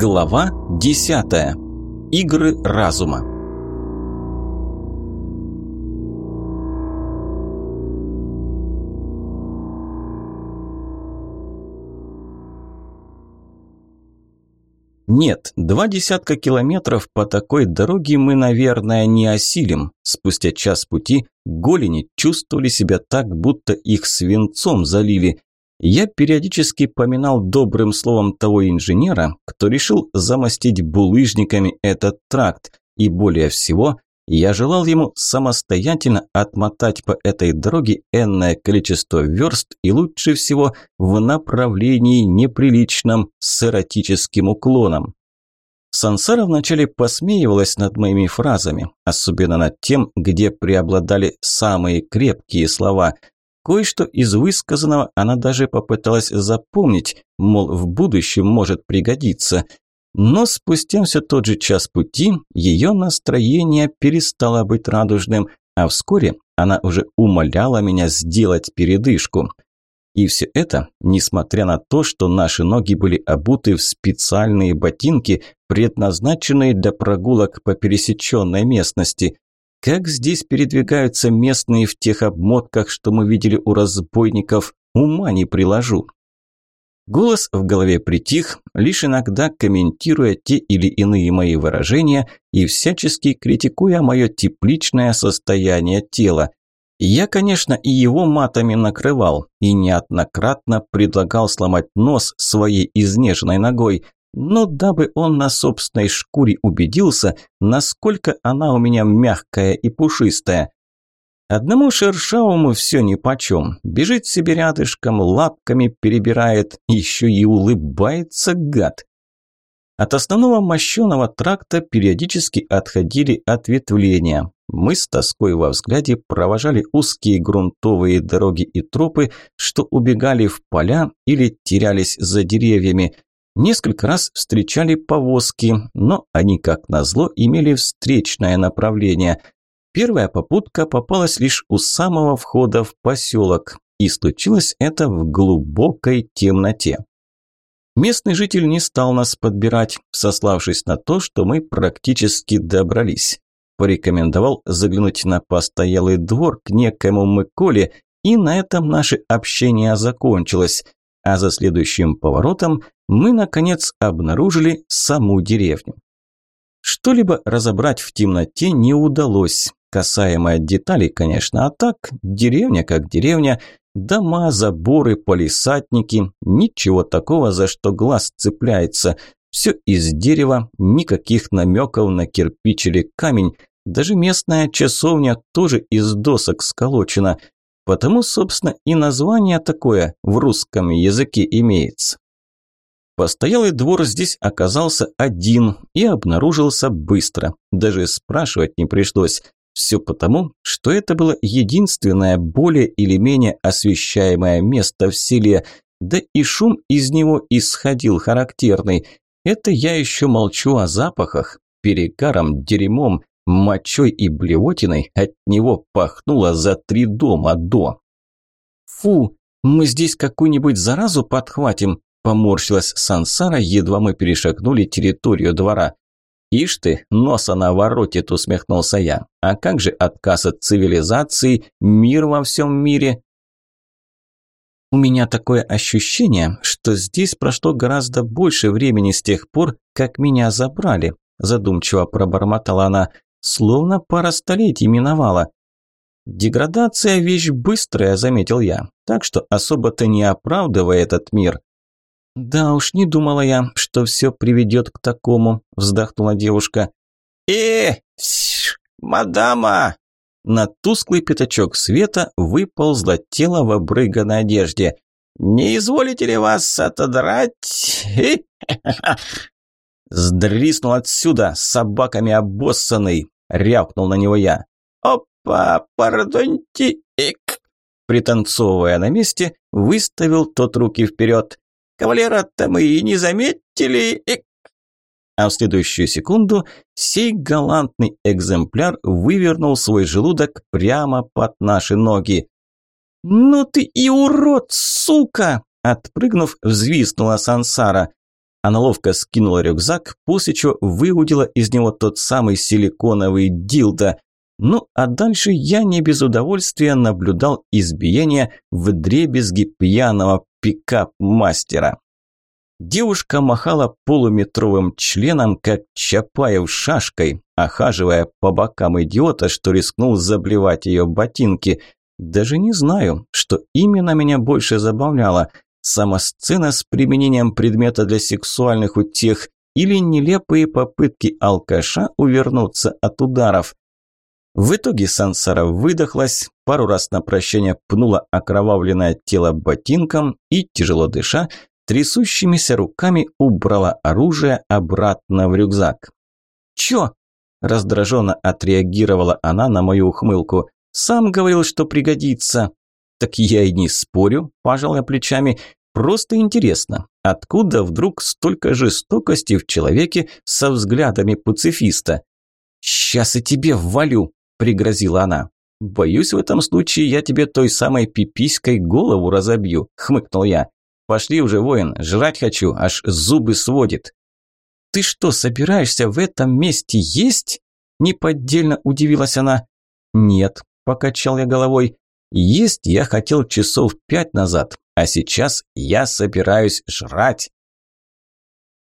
Глава 10. Игры разума. Нет, два десятка километров по такой дороге мы, наверное, не осилим. Спустя час пути голени чувствовали себя так, будто их свинцом залили. Я периодически поминал добрым словом того инженера, кто решил замостить булыжниками этот тракт, и более всего я желал ему самостоятельно отмотать по этой дороге энное количество верст и лучше всего в направлении неприличном с эротическим уклоном. Сансара вначале посмеивалась над моими фразами, особенно над тем, где преобладали самые крепкие слова – Кое-что из высказанного она даже попыталась запомнить, мол, в будущем может пригодиться. Но спустя все тот же час пути ее настроение перестало быть радужным, а вскоре она уже умоляла меня сделать передышку. И все это, несмотря на то, что наши ноги были обуты в специальные ботинки, предназначенные для прогулок по пересеченной местности. Как здесь передвигаются местные в тех обмотках, что мы видели у разбойников, ума не приложу. Голос в голове притих, лишь иногда комментируя те или иные мои выражения и всячески критикуя мое тепличное состояние тела. Я, конечно, и его матами накрывал, и неоднократно предлагал сломать нос своей изнеженной ногой – но дабы он на собственной шкуре убедился, насколько она у меня мягкая и пушистая. Одному шершавому все нипочем. Бежит себе рядышком, лапками перебирает, еще и улыбается гад. От основного мощеного тракта периодически отходили ответвления. Мы с тоской во взгляде провожали узкие грунтовые дороги и тропы, что убегали в поля или терялись за деревьями – Несколько раз встречали повозки, но они, как назло, имели встречное направление. Первая попутка попалась лишь у самого входа в поселок, и случилось это в глубокой темноте. Местный житель не стал нас подбирать, сославшись на то, что мы практически добрались. Порекомендовал заглянуть на постоялый двор к некому Миколе, и на этом наше общение закончилось – а за следующим поворотом мы, наконец, обнаружили саму деревню. Что-либо разобрать в темноте не удалось, касаемо деталей, конечно, а так, деревня как деревня, дома, заборы, полисадники, ничего такого, за что глаз цепляется, все из дерева, никаких намеков на кирпич или камень, даже местная часовня тоже из досок сколочена, Потому, собственно, и название такое в русском языке имеется. Постоялый двор здесь оказался один и обнаружился быстро. Даже спрашивать не пришлось. Все потому, что это было единственное более или менее освещаемое место в селе, да и шум из него исходил характерный. Это я еще молчу о запахах, перегаром, дерьмом, мочой и блевотиной от него пахнуло за три дома до. «Фу, мы здесь какую-нибудь заразу подхватим», – поморщилась Сансара, едва мы перешагнули территорию двора. «Ишь ты, носа наворотит», – усмехнулся я. «А как же отказ от цивилизации, мир во всем мире?» У меня такое ощущение, что здесь прошло гораздо больше времени с тех пор, как меня забрали, задумчиво пробормотала она словно пара столетий миновала. Деградация – вещь быстрая, заметил я, так что особо-то не оправдывая этот мир. Да уж, не думала я, что все приведет к такому, вздохнула девушка. Э, мадама! На тусклый пятачок света выползло тело в обрыганной одежде. «Не изволите ли вас отодрать?» «Сдриснул отсюда, собаками обоссанный!» – рявкнул на него я. «Опа, пардоньте, ик!» Пританцовывая на месте, выставил тот руки вперед. «Кавалера-то мы и не заметили, ик!» А в следующую секунду сей галантный экземпляр вывернул свой желудок прямо под наши ноги. «Ну ты и урод, сука!» Отпрыгнув, взвистнула Сансара. Она ловко скинула рюкзак, после чего выудила из него тот самый силиконовый дилдо. Ну, а дальше я не без удовольствия наблюдал избиение в дребезги пьяного пикап-мастера. Девушка махала полуметровым членом, как Чапаев шашкой, охаживая по бокам идиота, что рискнул заблевать ее ботинки. Даже не знаю, что именно меня больше забавляло – сама сцена с применением предмета для сексуальных утех или нелепые попытки алкаша увернуться от ударов. В итоге Сансара выдохлась, пару раз на прощание пнула окровавленное тело ботинком и, тяжело дыша, трясущимися руками убрала оружие обратно в рюкзак. «Чё?» – раздраженно отреагировала она на мою ухмылку. «Сам говорил, что пригодится». «Так я и не спорю», – пожал я плечами. «Просто интересно, откуда вдруг столько жестокости в человеке со взглядами пацифиста?» «Сейчас и тебе ввалю», – пригрозила она. «Боюсь, в этом случае я тебе той самой пиписькой голову разобью», – хмыкнул я. «Пошли уже, воин, жрать хочу, аж зубы сводит». «Ты что, собираешься в этом месте есть?» – неподдельно удивилась она. «Нет», – покачал я головой, есть я хотел часов пять назад, а сейчас я собираюсь жрать.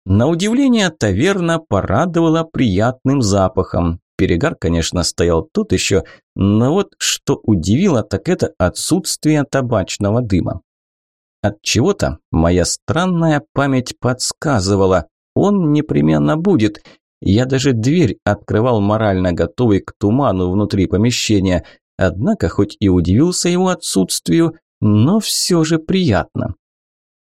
На удивление, таверна порадовала приятным запахом. Перегар, конечно, стоял тут еще, но вот что удивило, так это отсутствие табачного дыма. От чего-то моя странная память подсказывала, он непременно будет. Я даже дверь открывал морально готовый к туману внутри помещения. Однако, хоть и удивился его отсутствию, но все же приятно.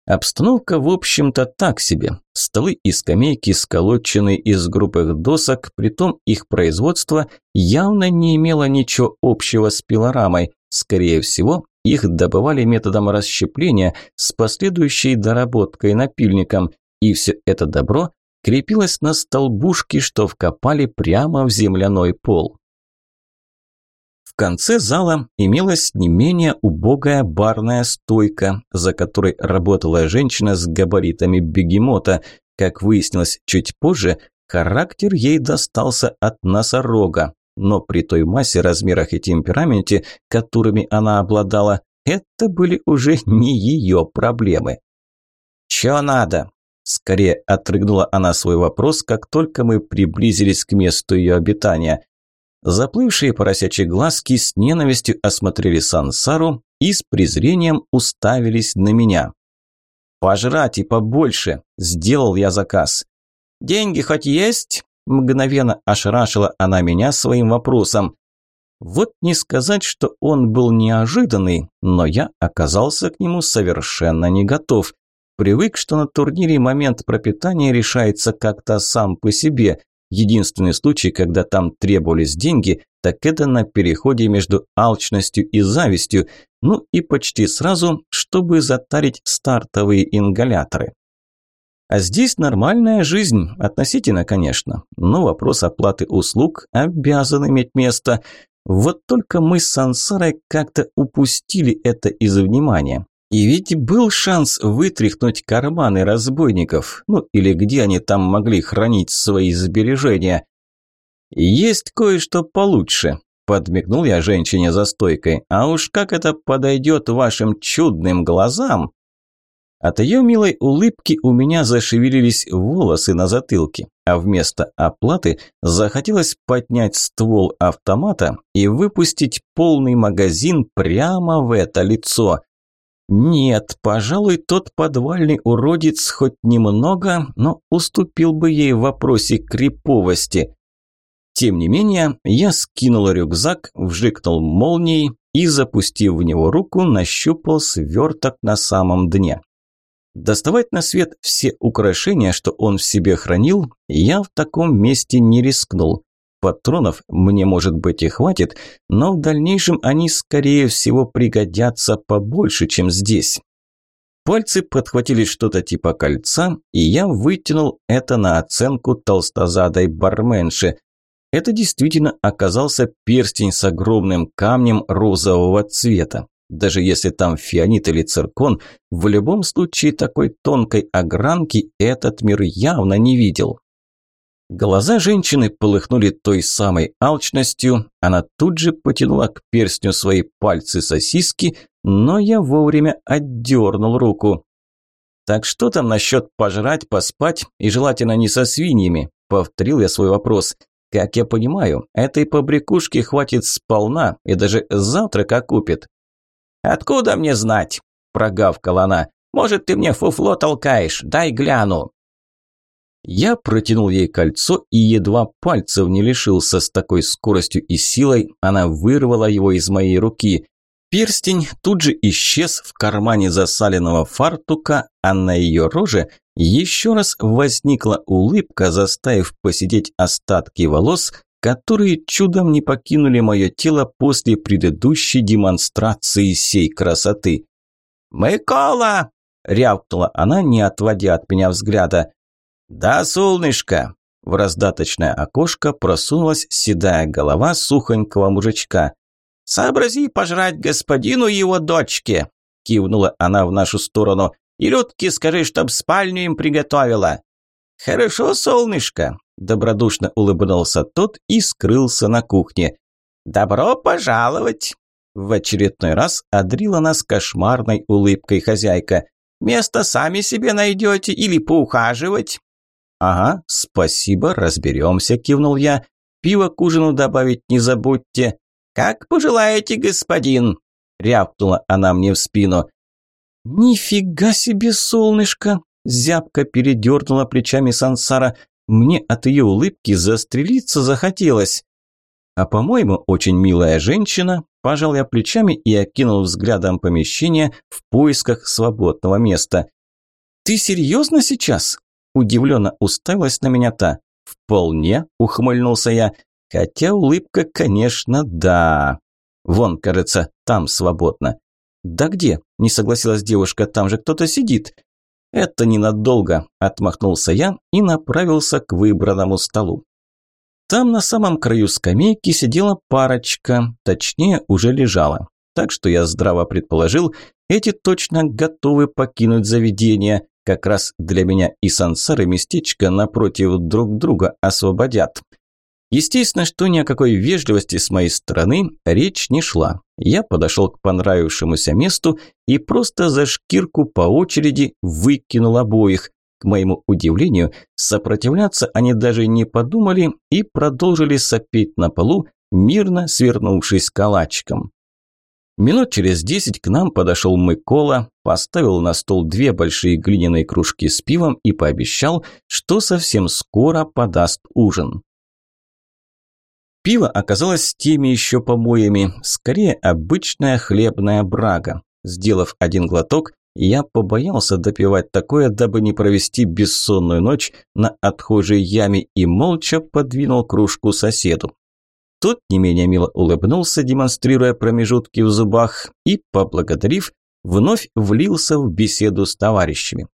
Обстановка, в общем-то, так себе. Столы и скамейки, сколоченные из грубых досок, притом их производство явно не имело ничего общего с пилорамой. Скорее всего, их добывали методом расщепления с последующей доработкой напильником, и все это добро крепилось на столбушки, что вкопали прямо в земляной пол конце зала имелась не менее убогая барная стойка, за которой работала женщина с габаритами бегемота. Как выяснилось чуть позже, характер ей достался от носорога. Но при той массе, размерах и темпераменте, которыми она обладала, это были уже не ее проблемы. «Чё надо?» Скорее отрыгнула она свой вопрос, как только мы приблизились к месту ее обитания. Заплывшие поросячьи глазки с ненавистью осмотрели Сансару и с презрением уставились на меня. «Пожрать и побольше!» – сделал я заказ. «Деньги хоть есть?» – мгновенно ошарашила она меня своим вопросом. Вот не сказать, что он был неожиданный, но я оказался к нему совершенно не готов. Привык, что на турнире момент пропитания решается как-то сам по себе, Единственный случай, когда там требовались деньги, так это на переходе между алчностью и завистью, ну и почти сразу, чтобы затарить стартовые ингаляторы. А здесь нормальная жизнь, относительно, конечно, но вопрос оплаты услуг обязан иметь место. Вот только мы с Сансарой как-то упустили это из внимания. И ведь был шанс вытряхнуть карманы разбойников, ну или где они там могли хранить свои сбережения. «Есть кое-что получше», – подмигнул я женщине за стойкой. «А уж как это подойдет вашим чудным глазам!» От ее милой улыбки у меня зашевелились волосы на затылке, а вместо оплаты захотелось поднять ствол автомата и выпустить полный магазин прямо в это лицо. Нет, пожалуй, тот подвальный уродец хоть немного, но уступил бы ей в вопросе криповости. Тем не менее, я скинул рюкзак, вжикнул молнией и, запустив в него руку, нащупал сверток на самом дне. Доставать на свет все украшения, что он в себе хранил, я в таком месте не рискнул. Патронов мне, может быть, и хватит, но в дальнейшем они, скорее всего, пригодятся побольше, чем здесь. Пальцы подхватили что-то типа кольца, и я вытянул это на оценку толстозадой барменши. Это действительно оказался перстень с огромным камнем розового цвета. Даже если там фианит или циркон, в любом случае такой тонкой огранки этот мир явно не видел. Глаза женщины полыхнули той самой алчностью, она тут же потянула к перстню свои пальцы сосиски, но я вовремя отдернул руку. «Так что там насчет пожрать, поспать и желательно не со свиньями?» – повторил я свой вопрос. «Как я понимаю, этой побрякушки хватит сполна и даже завтрак окупит». «Откуда мне знать?» – прогавкала она. «Может, ты мне фуфло толкаешь? Дай гляну». Я протянул ей кольцо и едва пальцев не лишился с такой скоростью и силой, она вырвала его из моей руки. Перстень тут же исчез в кармане засаленного фартука, а на ее роже еще раз возникла улыбка, заставив посидеть остатки волос, которые чудом не покинули мое тело после предыдущей демонстрации сей красоты. «Микола!» – рявкнула она, не отводя от меня взгляда. «Да, солнышко!» В раздаточное окошко просунулась седая голова сухонького мужичка. «Сообрази пожрать господину его дочке!» Кивнула она в нашу сторону. «И Людке скажи, чтоб спальню им приготовила!» «Хорошо, солнышко!» Добродушно улыбнулся тот и скрылся на кухне. «Добро пожаловать!» В очередной раз одрила нас кошмарной улыбкой хозяйка. «Место сами себе найдете или поухаживать?» «Ага, спасибо, разберемся», – кивнул я. «Пиво к ужину добавить не забудьте». «Как пожелаете, господин», – рявкнула она мне в спину. «Нифига себе, солнышко!» – зябко передернула плечами сансара. Мне от ее улыбки застрелиться захотелось. А по-моему, очень милая женщина, пожал я плечами и окинул взглядом помещение в поисках свободного места. «Ты серьезно сейчас?» Удивленно уставилась на меня та. «Вполне», – ухмыльнулся я. «Хотя улыбка, конечно, да. Вон, кажется, там свободно». «Да где?» – не согласилась девушка. «Там же кто-то сидит». «Это ненадолго», – отмахнулся я и направился к выбранному столу. Там на самом краю скамейки сидела парочка, точнее, уже лежала. Так что я здраво предположил, эти точно готовы покинуть заведение. Как раз для меня и сансары местечко напротив друг друга освободят. Естественно, что ни о какой вежливости с моей стороны речь не шла. Я подошел к понравившемуся месту и просто за шкирку по очереди выкинул обоих. К моему удивлению, сопротивляться они даже не подумали и продолжили сопеть на полу, мирно свернувшись калачиком. Минут через десять к нам подошел Микола, поставил на стол две большие глиняные кружки с пивом и пообещал, что совсем скоро подаст ужин. Пиво оказалось теми еще помоями, скорее обычная хлебная брага. Сделав один глоток, я побоялся допивать такое, дабы не провести бессонную ночь на отхожей яме и молча подвинул кружку соседу. Тот не менее мило улыбнулся, демонстрируя промежутки в зубах, и, поблагодарив, вновь влился в беседу с товарищами.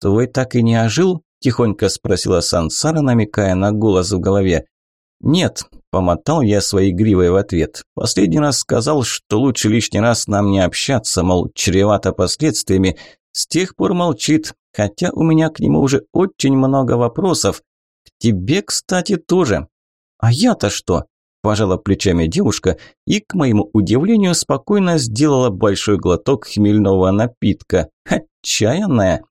«Твой так и не ожил?» – тихонько спросила Сансара, намекая на голос в голове. «Нет», – помотал я своей гривой в ответ. «Последний раз сказал, что лучше лишний раз нам не общаться, мол, чревато последствиями. С тех пор молчит, хотя у меня к нему уже очень много вопросов. К тебе, кстати, тоже. «А я-то что?» – пожала плечами девушка и, к моему удивлению, спокойно сделала большой глоток хмельного напитка. Отчаянная.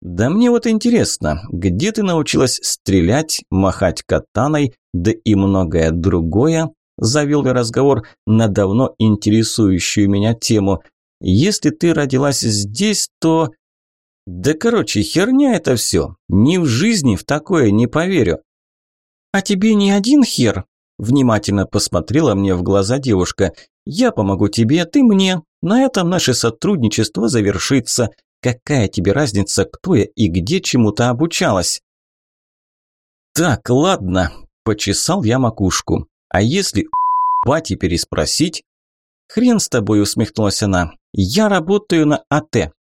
«Да мне вот интересно, где ты научилась стрелять, махать катаной, да и многое другое?» Завел я разговор на давно интересующую меня тему. «Если ты родилась здесь, то...» «Да короче, херня это все. Ни в жизни в такое не поверю. «А тебе не один хер?» Внимательно посмотрела мне в глаза девушка. «Я помогу тебе, ты мне. На этом наше сотрудничество завершится. Какая тебе разница, кто я и где чему-то обучалась?» «Так, ладно», – почесал я макушку. «А если бати переспросить?» «Хрен с тобой», – усмехнулась она. «Я работаю на АТ».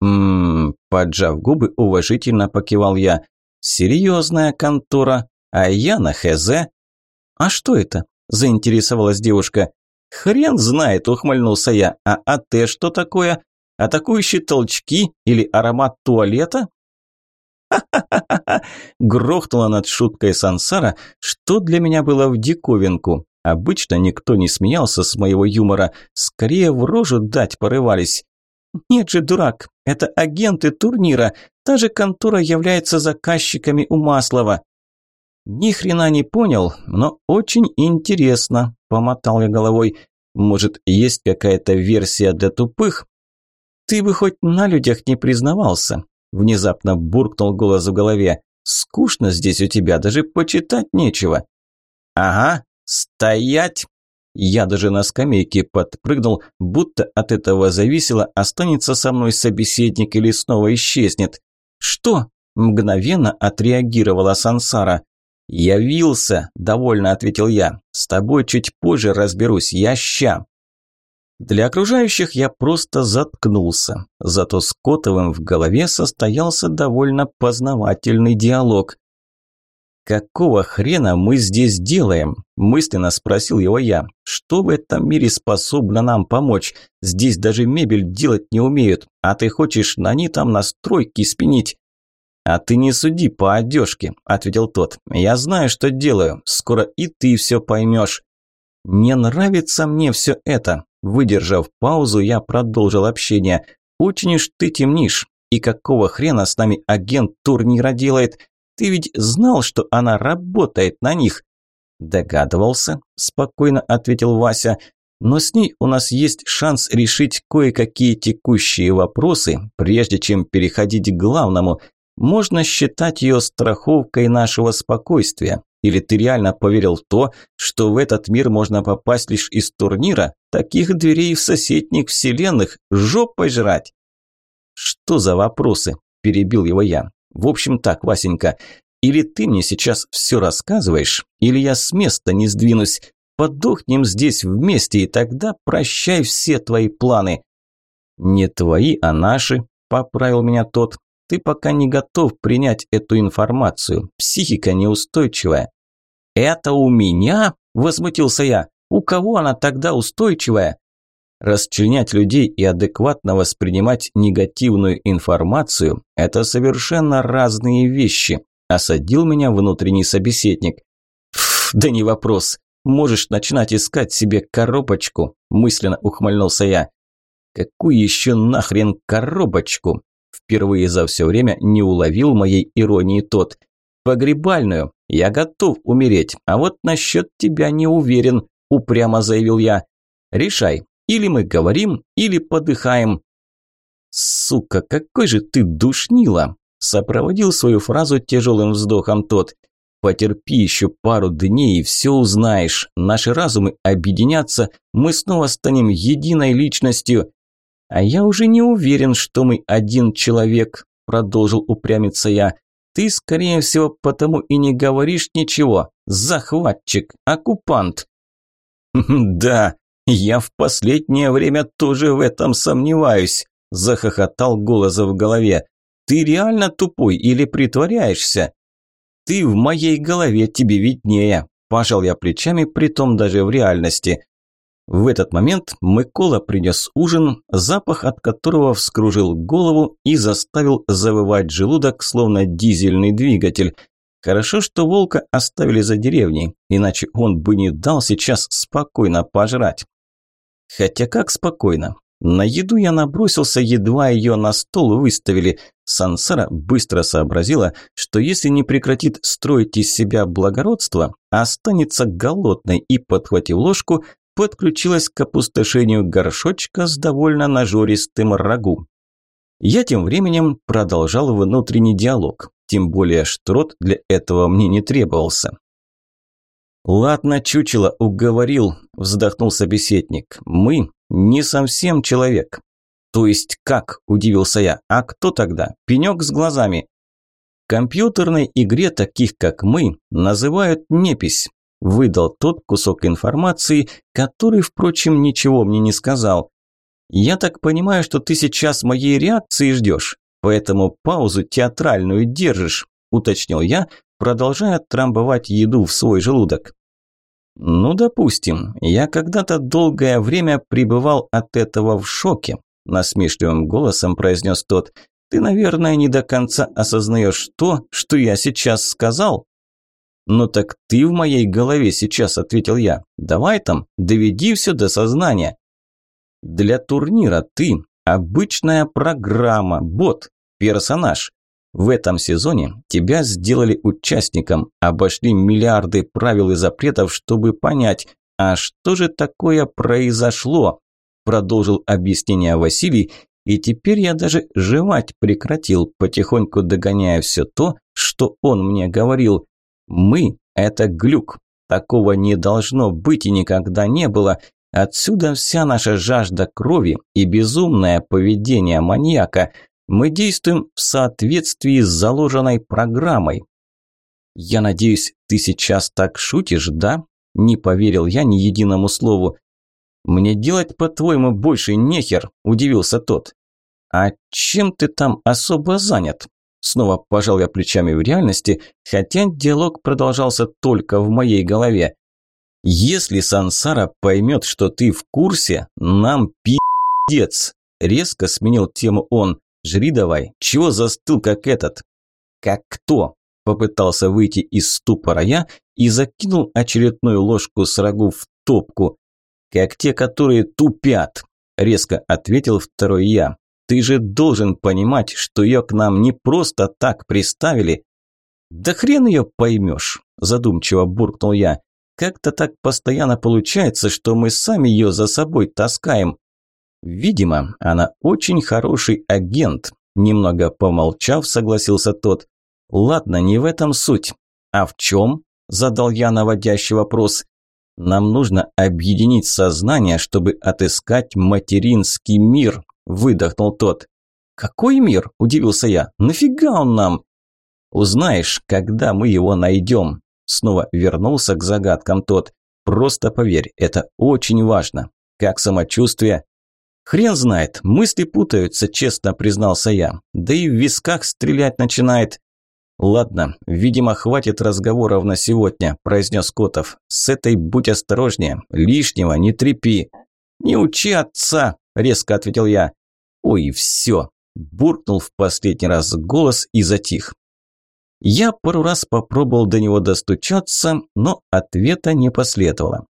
«Ммм», – поджав губы, уважительно покивал я. «Серьезная контора. А я на ХЗ. А что это? Заинтересовалась девушка. Хрен знает, ухмыльнулся я. А АТ что такое? Атакующие толчки или аромат туалета? Ха-ха-ха-ха! Грохнула над шуткой Сансара, что для меня было в диковинку. Обычно никто не смеялся с моего юмора, скорее в рожу дать порывались. «Нет же, дурак, это агенты турнира, та же контора является заказчиками у Маслова». «Ни хрена не понял, но очень интересно», – помотал я головой. «Может, есть какая-то версия для тупых?» «Ты бы хоть на людях не признавался», – внезапно буркнул голос в голове. «Скучно здесь у тебя, даже почитать нечего». «Ага, стоять!» Я даже на скамейке подпрыгнул, будто от этого зависело, останется со мной собеседник или снова исчезнет. «Что?» – мгновенно отреагировала Сансара. «Явился», – довольно ответил я. «С тобой чуть позже разберусь, я ща». Для окружающих я просто заткнулся. Зато с Котовым в голове состоялся довольно познавательный диалог. «Какого хрена мы здесь делаем?» – мысленно спросил его я. «Что в этом мире способно нам помочь? Здесь даже мебель делать не умеют, а ты хочешь на ней там настройки спинить?» «А ты не суди по одежке», – ответил тот. «Я знаю, что делаю. Скоро и ты все поймешь». «Не нравится мне все это». Выдержав паузу, я продолжил общение. «Очень ты темнишь. И какого хрена с нами агент турнира делает? Ты ведь знал, что она работает на них?» «Догадывался», – спокойно ответил Вася. «Но с ней у нас есть шанс решить кое-какие текущие вопросы, прежде чем переходить к главному. Можно считать ее страховкой нашего спокойствия. Или ты реально поверил в то, что в этот мир можно попасть лишь из турнира? Таких дверей в соседних вселенных жопой жрать!» «Что за вопросы?» – перебил его я. В общем так, Васенька, или ты мне сейчас все рассказываешь, или я с места не сдвинусь. Подохнем здесь вместе, и тогда прощай все твои планы. Не твои, а наши, поправил меня тот. Ты пока не готов принять эту информацию. Психика неустойчивая. Это у меня? Возмутился я. У кого она тогда устойчивая? Расчленять людей и адекватно воспринимать негативную информацию – это совершенно разные вещи, осадил меня внутренний собеседник. да не вопрос. Можешь начинать искать себе коробочку, мысленно ухмыльнулся я. Какую еще нахрен коробочку? Впервые за все время не уловил моей иронии тот. Погребальную. Я готов умереть, а вот насчет тебя не уверен, упрямо заявил я. Решай, или мы говорим, или подыхаем. Сука, какой же ты душнила! Сопроводил свою фразу тяжелым вздохом тот. Потерпи еще пару дней и все узнаешь. Наши разумы объединятся, мы снова станем единой личностью. А я уже не уверен, что мы один человек, продолжил упрямиться я. Ты, скорее всего, потому и не говоришь ничего. Захватчик, оккупант. Да, «Я в последнее время тоже в этом сомневаюсь», – захохотал голос в голове. «Ты реально тупой или притворяешься?» «Ты в моей голове, тебе виднее», – пожал я плечами, притом даже в реальности. В этот момент Микола принес ужин, запах от которого вскружил голову и заставил завывать желудок, словно дизельный двигатель. Хорошо, что волка оставили за деревней, иначе он бы не дал сейчас спокойно пожрать. Хотя как спокойно. На еду я набросился, едва ее на стол выставили. Сансара быстро сообразила, что если не прекратит строить из себя благородство, останется голодной и, подхватив ложку, подключилась к опустошению горшочка с довольно нажористым рагу. Я тем временем продолжал внутренний диалог, тем более что рот для этого мне не требовался. «Ладно, чучело, уговорил», – вздохнул собеседник. «Мы не совсем человек». «То есть как?» – удивился я. «А кто тогда? Пенек с глазами?» В компьютерной игре таких, как мы, называют непись. Выдал тот кусок информации, который, впрочем, ничего мне не сказал. «Я так понимаю, что ты сейчас моей реакции ждешь, поэтому паузу театральную держишь», – уточнил я, продолжая трамбовать еду в свой желудок. Ну, допустим, я когда-то долгое время пребывал от этого в шоке, насмешливым голосом произнес тот. Ты, наверное, не до конца осознаешь то, что я сейчас сказал. «Ну так ты в моей голове сейчас», – ответил я. «Давай там, доведи все до сознания». «Для турнира ты – обычная программа, бот, персонаж. В этом сезоне тебя сделали участником, обошли миллиарды правил и запретов, чтобы понять, а что же такое произошло?» Продолжил объяснение Василий, и теперь я даже жевать прекратил, потихоньку догоняя все то, что он мне говорил. Мы – это глюк. Такого не должно быть и никогда не было. Отсюда вся наша жажда крови и безумное поведение маньяка. Мы действуем в соответствии с заложенной программой. Я надеюсь, ты сейчас так шутишь, да? Не поверил я ни единому слову. Мне делать, по-твоему, больше нехер, удивился тот. А чем ты там особо занят? Снова пожал я плечами в реальности, хотя диалог продолжался только в моей голове. «Если Сансара поймет, что ты в курсе, нам пи***ец!» Резко сменил тему он. «Жри давай, чего застыл, как этот?» «Как кто?» Попытался выйти из ступора я и закинул очередную ложку с рагу в топку. «Как те, которые тупят!» Резко ответил второй я. Ты же должен понимать, что ее к нам не просто так приставили. Да хрен ее поймешь, задумчиво буркнул я. Как-то так постоянно получается, что мы сами ее за собой таскаем. Видимо, она очень хороший агент, немного помолчав, согласился тот. Ладно, не в этом суть. А в чем? Задал я наводящий вопрос. Нам нужно объединить сознание, чтобы отыскать материнский мир, выдохнул тот. «Какой мир?» – удивился я. «Нафига он нам?» «Узнаешь, когда мы его найдем». Снова вернулся к загадкам тот. «Просто поверь, это очень важно. Как самочувствие?» «Хрен знает, мысли путаются», – честно признался я. «Да и в висках стрелять начинает». «Ладно, видимо, хватит разговоров на сегодня», – произнес Котов. «С этой будь осторожнее, лишнего не трепи». «Не учи отца», – резко ответил я. «Ой, все!» – буркнул в последний раз голос и затих. Я пару раз попробовал до него достучаться, но ответа не последовало.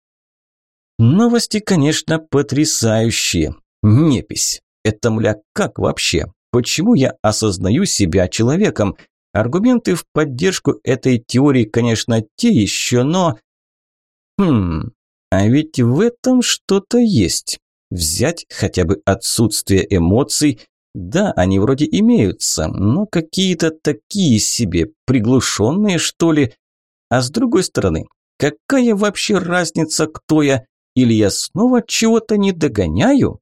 Новости, конечно, потрясающие. Непись. Это, мля, как вообще? Почему я осознаю себя человеком? Аргументы в поддержку этой теории, конечно, те еще, но... Хм, а ведь в этом что-то есть. Взять хотя бы отсутствие эмоций. Да, они вроде имеются, но какие-то такие себе, приглушенные что ли. А с другой стороны, какая вообще разница, кто я? Или я снова чего-то не догоняю?